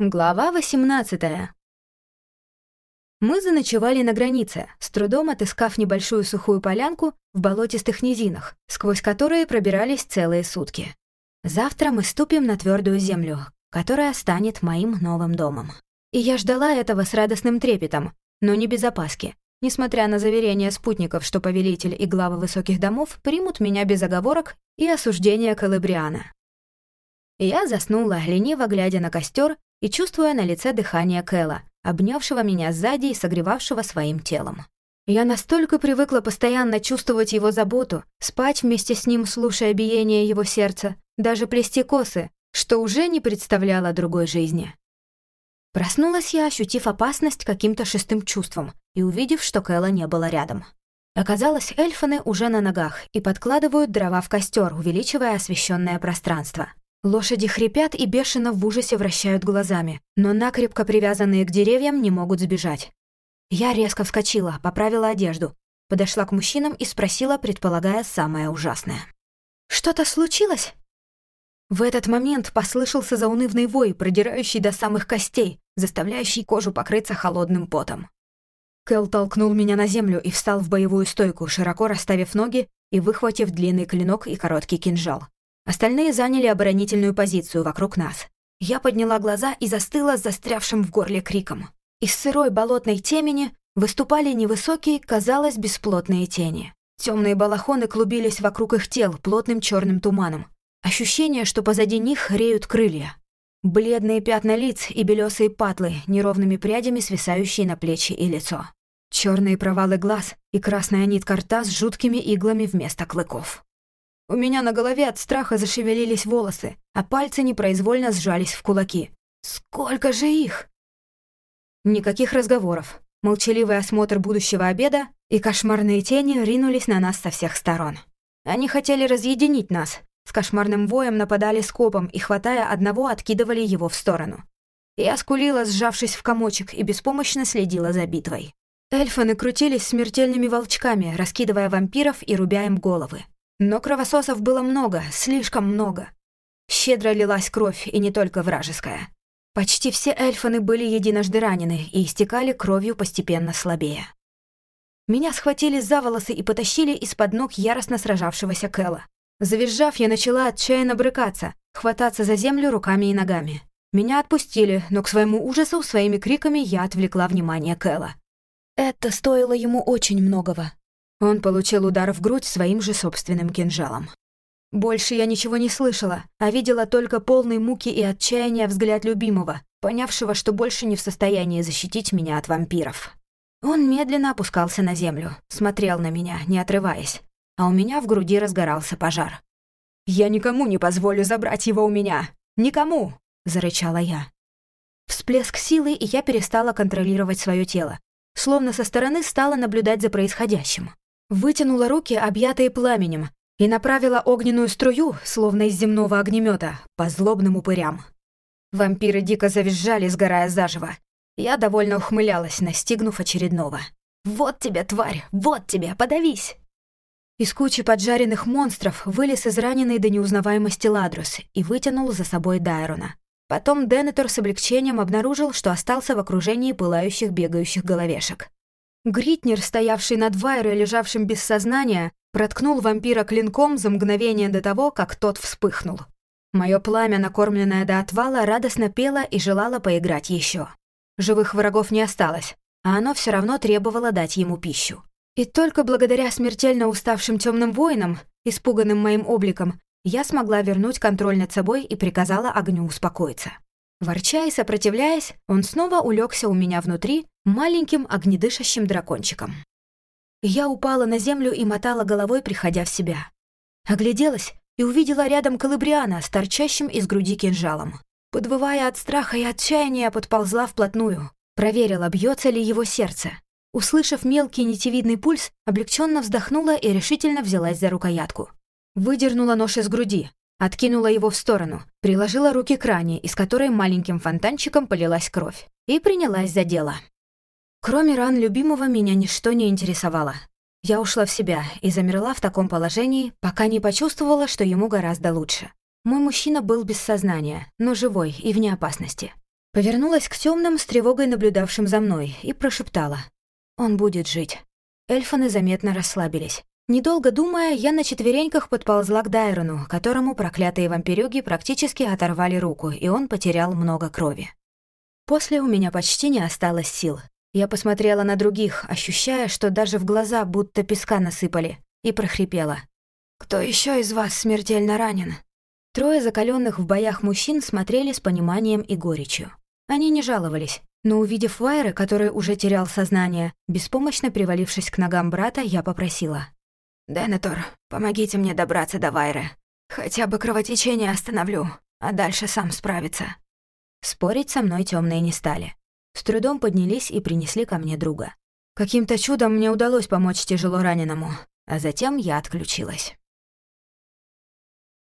Глава 18 Мы заночевали на границе, с трудом отыскав небольшую сухую полянку в болотистых низинах, сквозь которые пробирались целые сутки. Завтра мы ступим на твердую землю, которая станет моим новым домом. И я ждала этого с радостным трепетом, но не без опаски, несмотря на заверения спутников, что повелитель и главы высоких домов примут меня без оговорок и осуждения Калабриана. Я заснула, лениво глядя на костер и чувствуя на лице дыхание Кэла, обнявшего меня сзади и согревавшего своим телом. Я настолько привыкла постоянно чувствовать его заботу, спать вместе с ним, слушая биение его сердца, даже плести косы, что уже не представляла другой жизни. Проснулась я, ощутив опасность каким-то шестым чувством и увидев, что Кэла не было рядом. Оказалось, эльфаны уже на ногах и подкладывают дрова в костер, увеличивая освещенное пространство. Лошади хрипят и бешено в ужасе вращают глазами, но накрепко привязанные к деревьям не могут сбежать. Я резко вскочила, поправила одежду, подошла к мужчинам и спросила, предполагая самое ужасное. «Что-то случилось?» В этот момент послышался заунывный вой, продирающий до самых костей, заставляющий кожу покрыться холодным потом. Кэл толкнул меня на землю и встал в боевую стойку, широко расставив ноги и выхватив длинный клинок и короткий кинжал. Остальные заняли оборонительную позицию вокруг нас. Я подняла глаза и застыла с застрявшим в горле криком. Из сырой болотной темени выступали невысокие, казалось, бесплотные тени. Темные балахоны клубились вокруг их тел плотным черным туманом. Ощущение, что позади них реют крылья. Бледные пятна лиц и белесые патлы, неровными прядями свисающие на плечи и лицо. Черные провалы глаз и красная нитка рта с жуткими иглами вместо клыков. У меня на голове от страха зашевелились волосы, а пальцы непроизвольно сжались в кулаки. Сколько же их? Никаких разговоров. Молчаливый осмотр будущего обеда и кошмарные тени ринулись на нас со всех сторон. Они хотели разъединить нас. С кошмарным воем нападали скопом и, хватая одного, откидывали его в сторону. Я скулила, сжавшись в комочек, и беспомощно следила за битвой. Эльфы накрутились смертельными волчками, раскидывая вампиров и рубя им головы. Но кровососов было много, слишком много. Щедро лилась кровь, и не только вражеская. Почти все эльфаны были единожды ранены и истекали кровью постепенно слабее. Меня схватили за волосы и потащили из-под ног яростно сражавшегося Кэла. Завизжав, я начала отчаянно брыкаться, хвататься за землю руками и ногами. Меня отпустили, но к своему ужасу своими криками я отвлекла внимание Кэла. Это стоило ему очень многого. Он получил удар в грудь своим же собственным кинжалом. Больше я ничего не слышала, а видела только полный муки и отчаяния взгляд любимого, понявшего, что больше не в состоянии защитить меня от вампиров. Он медленно опускался на землю, смотрел на меня, не отрываясь, а у меня в груди разгорался пожар. «Я никому не позволю забрать его у меня! Никому!» — зарычала я. Всплеск силы, и я перестала контролировать свое тело, словно со стороны стала наблюдать за происходящим вытянула руки, объятые пламенем, и направила огненную струю, словно из земного огнемета, по злобным упырям. Вампиры дико завизжали, сгорая заживо. Я довольно ухмылялась, настигнув очередного. «Вот тебе, тварь! Вот тебе! Подавись!» Из кучи поджаренных монстров вылез израненный до неузнаваемости Ладрус и вытянул за собой Дайрона. Потом Денетор с облегчением обнаружил, что остался в окружении пылающих бегающих головешек. Гритнер, стоявший над Вайрой, лежавшим без сознания, проткнул вампира клинком за мгновение до того, как тот вспыхнул. Мое пламя, накормленное до отвала, радостно пело и желало поиграть еще. Живых врагов не осталось, а оно все равно требовало дать ему пищу. И только благодаря смертельно уставшим темным воинам, испуганным моим обликом, я смогла вернуть контроль над собой и приказала огню успокоиться. Ворча и сопротивляясь, он снова улегся у меня внутри маленьким огнедышащим дракончиком. Я упала на землю и мотала головой, приходя в себя. Огляделась и увидела рядом Калабриана с торчащим из груди кинжалом. Подвывая от страха и отчаяния, подползла вплотную. Проверила, бьется ли его сердце. Услышав мелкий нитевидный пульс, облегченно вздохнула и решительно взялась за рукоятку. Выдернула нож из груди, Откинула его в сторону, приложила руки к ране, из которой маленьким фонтанчиком полилась кровь, и принялась за дело. Кроме ран любимого меня ничто не интересовало. Я ушла в себя и замерла в таком положении, пока не почувствовала, что ему гораздо лучше. Мой мужчина был без сознания, но живой и вне опасности. Повернулась к темным с тревогой наблюдавшим за мной и прошептала. «Он будет жить». Эльфаны заметно расслабились. Недолго думая, я на четвереньках подползла к Дайрону, которому проклятые вампирюги практически оторвали руку, и он потерял много крови. После у меня почти не осталось сил. Я посмотрела на других, ощущая, что даже в глаза будто песка насыпали, и прохрипела. «Кто еще из вас смертельно ранен?» Трое закаленных в боях мужчин смотрели с пониманием и горечью. Они не жаловались, но увидев Вайра, который уже терял сознание, беспомощно привалившись к ногам брата, я попросила. «Денетор, помогите мне добраться до Вайры. Хотя бы кровотечение остановлю, а дальше сам справится». Спорить со мной темные не стали. С трудом поднялись и принесли ко мне друга. Каким-то чудом мне удалось помочь тяжело раненому, а затем я отключилась.